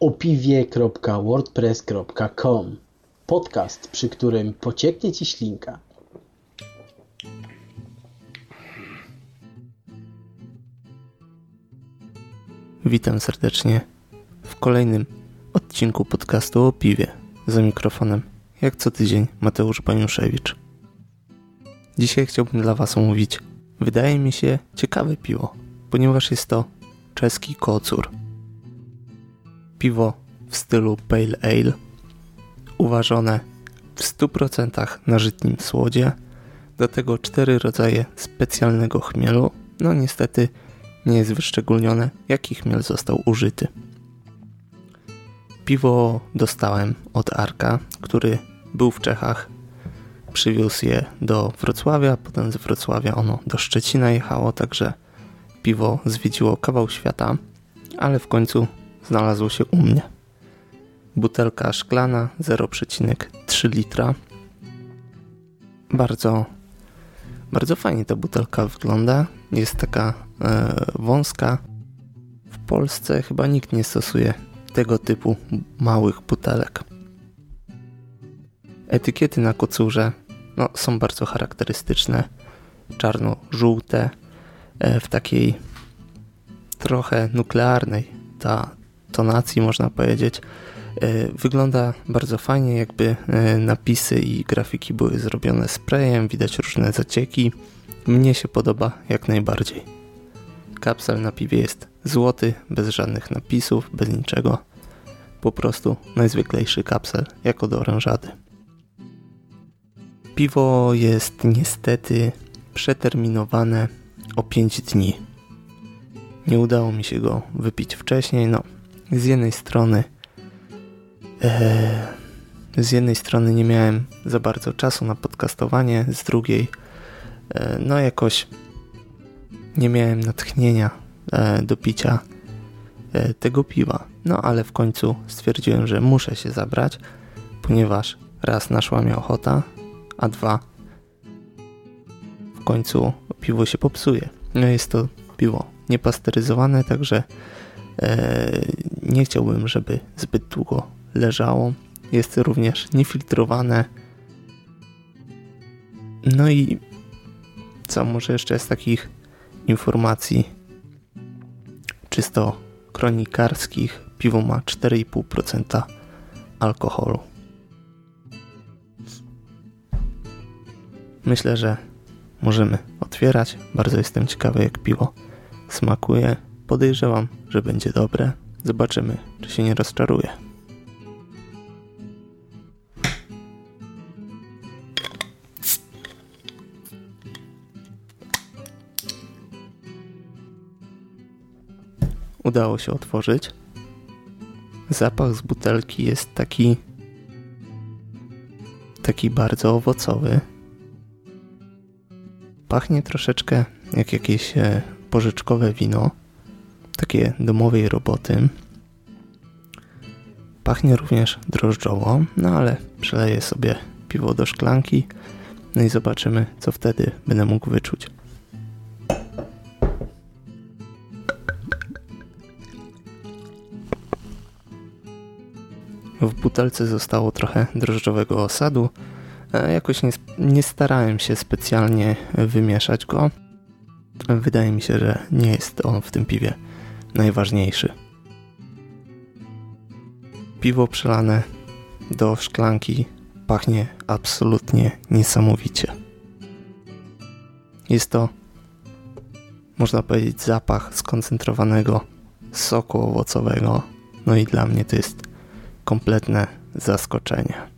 opiwie.wordpress.com Podcast, przy którym pocieknie Ci ślinka. Witam serdecznie w kolejnym odcinku podcastu o piwie. Za mikrofonem, jak co tydzień, Mateusz Baniuszewicz. Dzisiaj chciałbym dla Was omówić, wydaje mi się, ciekawe piwo, ponieważ jest to czeski kocur. Piwo w stylu Pale Ale, uważone w 100% na żytnim słodzie, do tego cztery rodzaje specjalnego chmielu, no niestety nie jest wyszczególnione, jaki chmiel został użyty. Piwo dostałem od Arka, który był w Czechach. Przywiózł je do Wrocławia, potem z Wrocławia ono do Szczecina jechało, także piwo zwiedziło kawał świata, ale w końcu znalazło się u mnie. Butelka szklana 0,3 litra. Bardzo, bardzo fajnie ta butelka wygląda. Jest taka e, wąska. W Polsce chyba nikt nie stosuje tego typu małych butelek. Etykiety na kocurze no, są bardzo charakterystyczne. Czarno-żółte, e, w takiej trochę nuklearnej ta tonacji można powiedzieć. E, wygląda bardzo fajnie, jakby e, napisy i grafiki były zrobione sprayem, widać różne zacieki. Mnie się podoba jak najbardziej. Kapsel na piwie jest złoty, bez żadnych napisów, bez niczego. Po prostu najzwyklejszy kapsel, jako do orężady. Piwo jest niestety przeterminowane o 5 dni. Nie udało mi się go wypić wcześniej. No, z jednej strony e, z jednej strony nie miałem za bardzo czasu na podcastowanie, z drugiej e, no jakoś nie miałem natchnienia e, do picia e, tego piwa. No ale w końcu stwierdziłem, że muszę się zabrać, ponieważ raz naszła mi ochota, a dwa w końcu piwo się popsuje. No jest to piwo niepasteryzowane, także e, nie chciałbym, żeby zbyt długo leżało. Jest również niefiltrowane. No i co może jeszcze z takich informacji czysto kronikarskich piwo ma 4,5% alkoholu. Myślę, że możemy otwierać. Bardzo jestem ciekawy jak piwo smakuje. Podejrzewam, że będzie dobre. Zobaczymy, czy się nie rozczaruje. Udało się otworzyć. Zapach z butelki jest taki taki bardzo owocowy. Pachnie troszeczkę jak jakieś e, pożyczkowe wino, takie domowej roboty. Pachnie również drożdżowo, no ale przeleję sobie piwo do szklanki, no i zobaczymy, co wtedy będę mógł wyczuć. W butelce zostało trochę drożdżowego osadu. Jakoś nie, nie starałem się specjalnie wymieszać go. Wydaje mi się, że nie jest on w tym piwie najważniejszy. Piwo przelane do szklanki pachnie absolutnie niesamowicie. Jest to, można powiedzieć, zapach skoncentrowanego soku owocowego. No i dla mnie to jest kompletne zaskoczenie.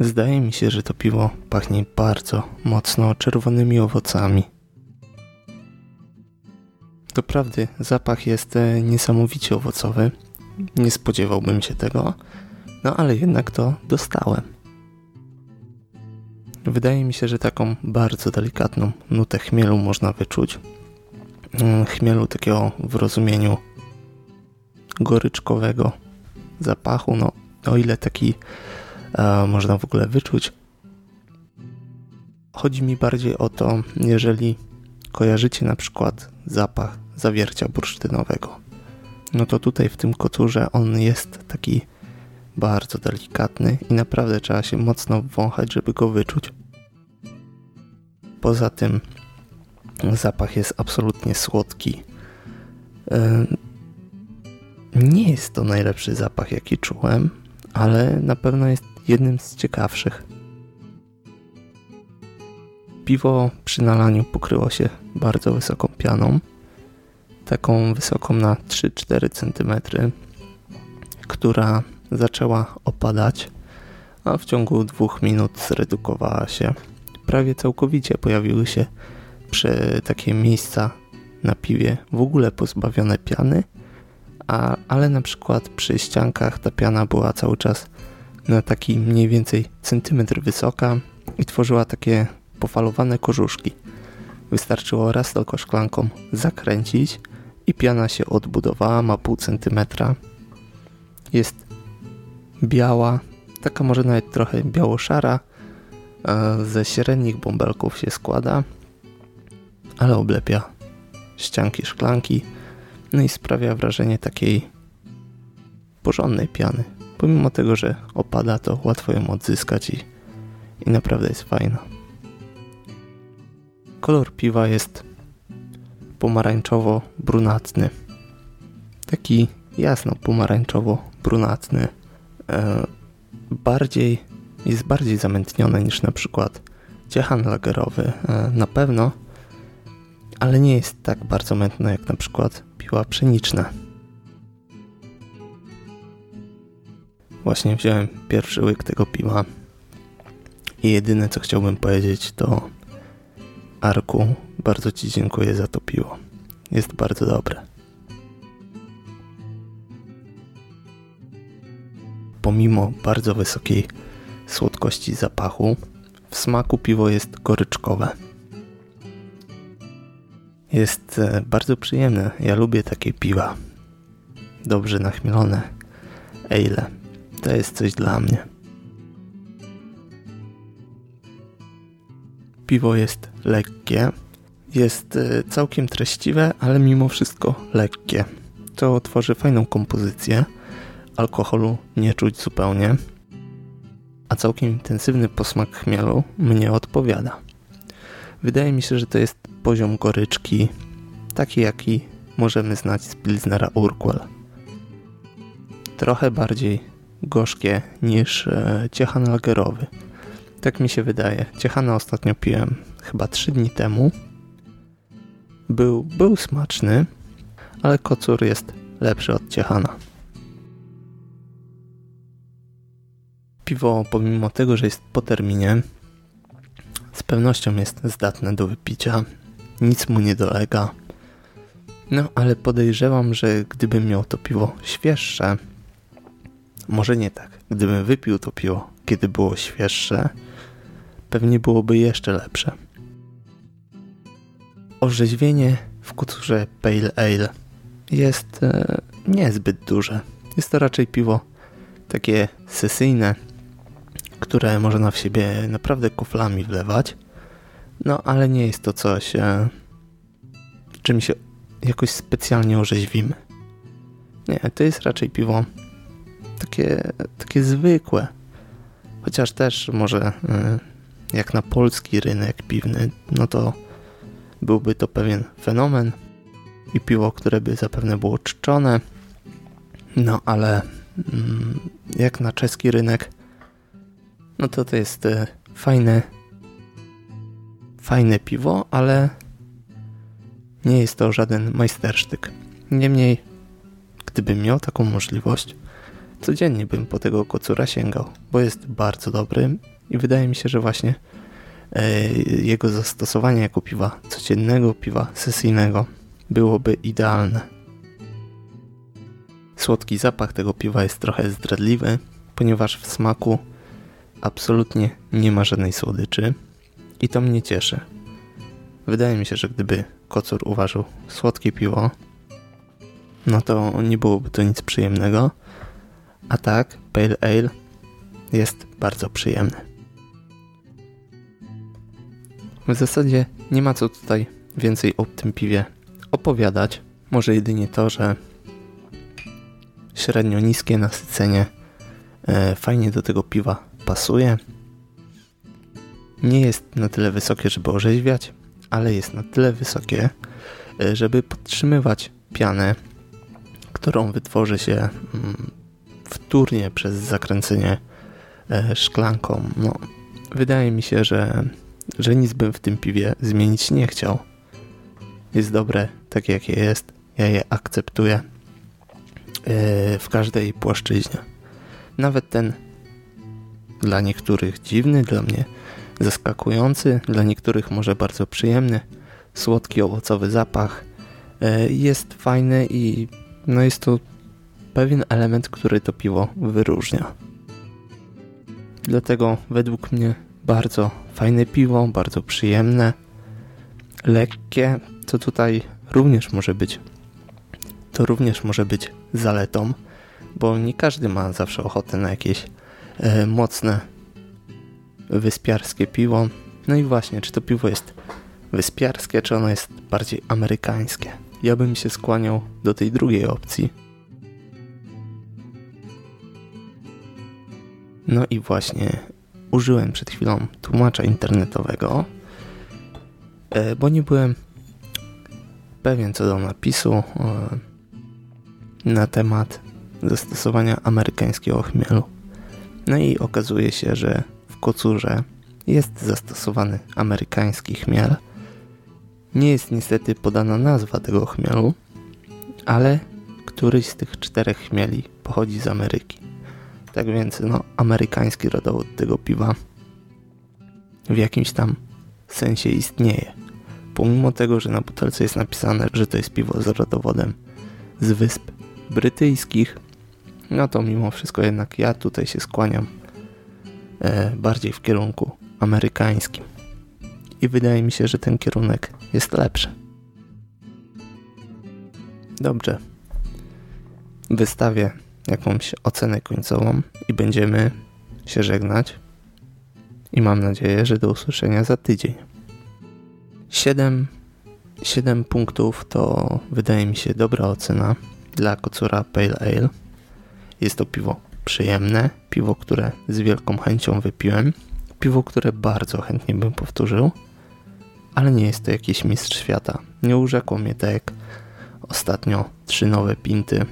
Zdaje mi się, że to piwo pachnie bardzo mocno czerwonymi owocami. Doprawdy zapach jest e, niesamowicie owocowy. Nie spodziewałbym się tego, no ale jednak to dostałem. Wydaje mi się, że taką bardzo delikatną nutę chmielu można wyczuć. Mm, chmielu takiego w rozumieniu goryczkowego zapachu, no o ile taki można w ogóle wyczuć. Chodzi mi bardziej o to, jeżeli kojarzycie na przykład zapach zawiercia bursztynowego, no to tutaj w tym kocurze on jest taki bardzo delikatny i naprawdę trzeba się mocno wąchać, żeby go wyczuć. Poza tym zapach jest absolutnie słodki. E, nie jest to najlepszy zapach, jaki czułem, ale na pewno jest jednym z ciekawszych. Piwo przy nalaniu pokryło się bardzo wysoką pianą, taką wysoką na 3-4 cm, która zaczęła opadać, a w ciągu dwóch minut zredukowała się. Prawie całkowicie pojawiły się przy takie miejsca na piwie w ogóle pozbawione piany, a, ale na przykład przy ściankach ta piana była cały czas na taki mniej więcej centymetr wysoka i tworzyła takie pofalowane korzuszki. Wystarczyło raz tylko szklanką zakręcić i piana się odbudowała, ma pół centymetra. Jest biała, taka może nawet trochę biało-szara, ze średnich bąbelków się składa, ale oblepia ścianki szklanki, no i sprawia wrażenie takiej porządnej piany. Pomimo tego, że opada, to łatwo ją odzyskać i, i naprawdę jest fajna. Kolor piwa jest pomarańczowo-brunatny. Taki jasno pomarańczowo-brunatny. E, bardziej, jest bardziej zamętnione niż na przykład ciechan lagerowy. E, na pewno, ale nie jest tak bardzo mętne jak na przykład piła pszeniczne. Właśnie wziąłem pierwszy łyk tego piwa i jedyne co chciałbym powiedzieć to Arku, bardzo Ci dziękuję za to piwo. Jest bardzo dobre. Pomimo bardzo wysokiej słodkości zapachu, w smaku piwo jest goryczkowe. Jest e, bardzo przyjemne. Ja lubię takie piwa. Dobrze nachmielone. Ale. To jest coś dla mnie. Piwo jest lekkie. Jest e, całkiem treściwe, ale mimo wszystko lekkie. To tworzy fajną kompozycję. Alkoholu nie czuć zupełnie. A całkiem intensywny posmak chmielu mnie odpowiada. Wydaje mi się, że to jest poziom goryczki, taki jaki możemy znać z Pilsnera Urquell. Trochę bardziej gorzkie niż e, ciechan lagerowy. Tak mi się wydaje. Ciechana ostatnio piłem chyba 3 dni temu. Był, był smaczny, ale kocur jest lepszy od ciechana. Piwo, pomimo tego, że jest po terminie, z pewnością jest zdatne do wypicia. Nic mu nie dolega. No, ale podejrzewam, że gdybym miał to piwo świeższe, może nie tak, gdybym wypił to piwo, kiedy było świeższe, pewnie byłoby jeszcze lepsze. Orzeźwienie w kulturze Pale Ale jest e, niezbyt duże. Jest to raczej piwo takie sesyjne, które można w siebie naprawdę kuflami wlewać. No, ale nie jest to coś, e, czym się jakoś specjalnie orzeźwimy. Nie, to jest raczej piwo takie, takie zwykłe. Chociaż też może e, jak na polski rynek piwny, no to byłby to pewien fenomen i piwo, które by zapewne było czczone. No ale mm, jak na czeski rynek, no to to jest e, fajne, fajne piwo, ale nie jest to żaden majstersztyk. Niemniej, gdybym miał taką możliwość, codziennie bym po tego kocura sięgał, bo jest bardzo dobry i wydaje mi się, że właśnie e, jego zastosowanie jako piwa codziennego, piwa sesyjnego byłoby idealne. Słodki zapach tego piwa jest trochę zdradliwy, ponieważ w smaku absolutnie nie ma żadnej słodyczy i to mnie cieszy. Wydaje mi się, że gdyby kocur uważał słodkie piwo, no to nie byłoby to nic przyjemnego, a tak Pale Ale jest bardzo przyjemny. W zasadzie nie ma co tutaj więcej o tym piwie opowiadać. Może jedynie to, że średnio niskie nasycenie e, fajnie do tego piwa pasuje. Nie jest na tyle wysokie, żeby orzeźwiać, ale jest na tyle wysokie, e, żeby podtrzymywać pianę, którą wytworzy się mm, wtórnie przez zakręcenie e, szklanką. No, wydaje mi się, że, że nic bym w tym piwie zmienić nie chciał. Jest dobre takie jakie jest. Ja je akceptuję e, w każdej płaszczyźnie. Nawet ten dla niektórych dziwny, dla mnie zaskakujący, dla niektórych może bardzo przyjemny, słodki owocowy zapach e, jest fajny i no jest to pewien element, który to piwo wyróżnia. Dlatego według mnie bardzo fajne piwo, bardzo przyjemne, lekkie, co tutaj również może być. To również może być zaletą, bo nie każdy ma zawsze ochotę na jakieś e, mocne wyspiarskie piwo. No i właśnie, czy to piwo jest wyspiarskie, czy ono jest bardziej amerykańskie? Ja bym się skłaniał do tej drugiej opcji. No i właśnie użyłem przed chwilą tłumacza internetowego, e, bo nie byłem pewien co do napisu e, na temat zastosowania amerykańskiego chmielu. No i okazuje się, że w kocurze jest zastosowany amerykański chmiel. Nie jest niestety podana nazwa tego chmielu, ale któryś z tych czterech chmieli pochodzi z Ameryki. Tak więc, no, amerykański rodowód tego piwa w jakimś tam sensie istnieje. Pomimo tego, że na butelce jest napisane, że to jest piwo z rodowodem z wysp brytyjskich, no to mimo wszystko jednak ja tutaj się skłaniam e, bardziej w kierunku amerykańskim. I wydaje mi się, że ten kierunek jest lepszy. Dobrze. Wystawię jakąś ocenę końcową i będziemy się żegnać. I mam nadzieję, że do usłyszenia za tydzień. 7, 7 punktów to wydaje mi się dobra ocena dla kocura Pale Ale. Jest to piwo przyjemne, piwo, które z wielką chęcią wypiłem, piwo, które bardzo chętnie bym powtórzył, ale nie jest to jakiś mistrz świata. Nie urzekło mnie tak jak ostatnio trzy nowe pinty,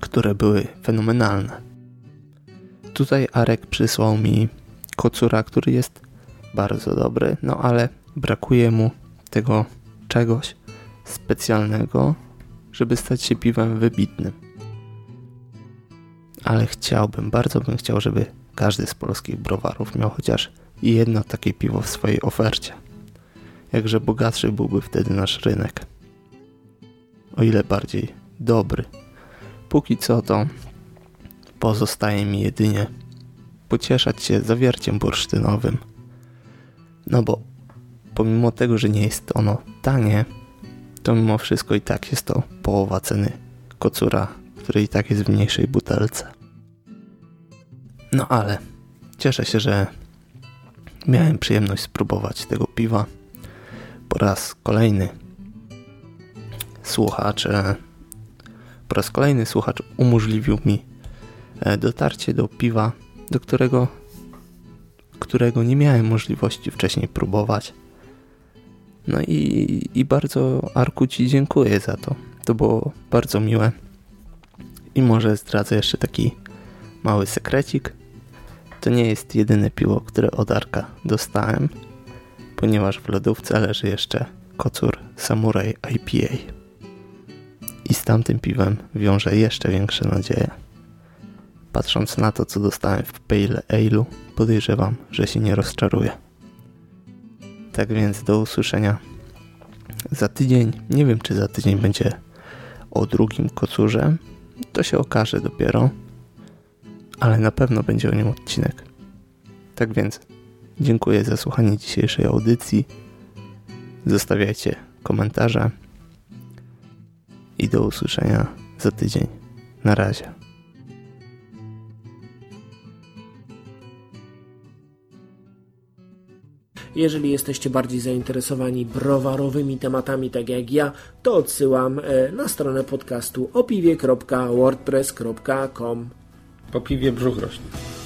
które były fenomenalne. Tutaj Arek przysłał mi kocura, który jest bardzo dobry, no ale brakuje mu tego czegoś specjalnego, żeby stać się piwem wybitnym. Ale chciałbym, bardzo bym chciał, żeby każdy z polskich browarów miał chociaż jedno takie piwo w swojej ofercie. Jakże bogatszy byłby wtedy nasz rynek. O ile bardziej dobry. Póki co to pozostaje mi jedynie pocieszać się zawierciem bursztynowym. No bo pomimo tego, że nie jest ono tanie, to mimo wszystko i tak jest to połowa ceny kocura, który i tak jest w mniejszej butelce. No ale cieszę się, że miałem przyjemność spróbować tego piwa. Po raz kolejny słuchacze po raz kolejny słuchacz umożliwił mi e, dotarcie do piwa, do którego, którego nie miałem możliwości wcześniej próbować. No i, i bardzo Arku Ci dziękuję za to. To było bardzo miłe. I może zdradzę jeszcze taki mały sekrecik. To nie jest jedyne piwo, które od Arka dostałem, ponieważ w lodówce leży jeszcze kocur Samurai IPA. I z tamtym piwem wiąże jeszcze większe nadzieje. Patrząc na to, co dostałem w Pale Ale'u, podejrzewam, że się nie rozczaruję. Tak więc do usłyszenia za tydzień. Nie wiem, czy za tydzień będzie o drugim kocurze. to się okaże dopiero, ale na pewno będzie o nim odcinek. Tak więc dziękuję za słuchanie dzisiejszej audycji. Zostawiajcie komentarze i do usłyszenia za tydzień. Na razie. Jeżeli jesteście bardziej zainteresowani browarowymi tematami, tak jak ja, to odsyłam e, na stronę podcastu opiwie.wordpress.com. Po piwie brzuch rośnie.